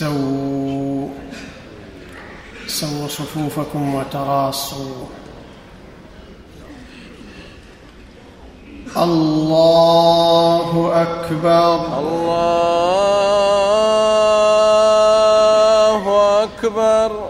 استووا سووا صفوفكم وتراصوا. الله أكبر. الله أكبر.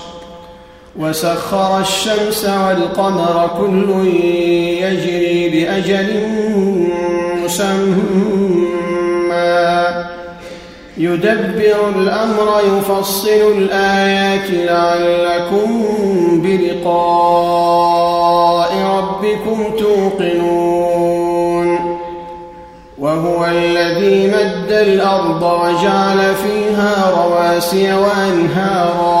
وسخر الشمس والقمر كل يجري بأجل مسمى. يدبر الأمر يفصل الآيات لعلكم بلقاء ربكم توقنون. وهو الذي مد الأرض وجعل فيها رواسي وأنهارا.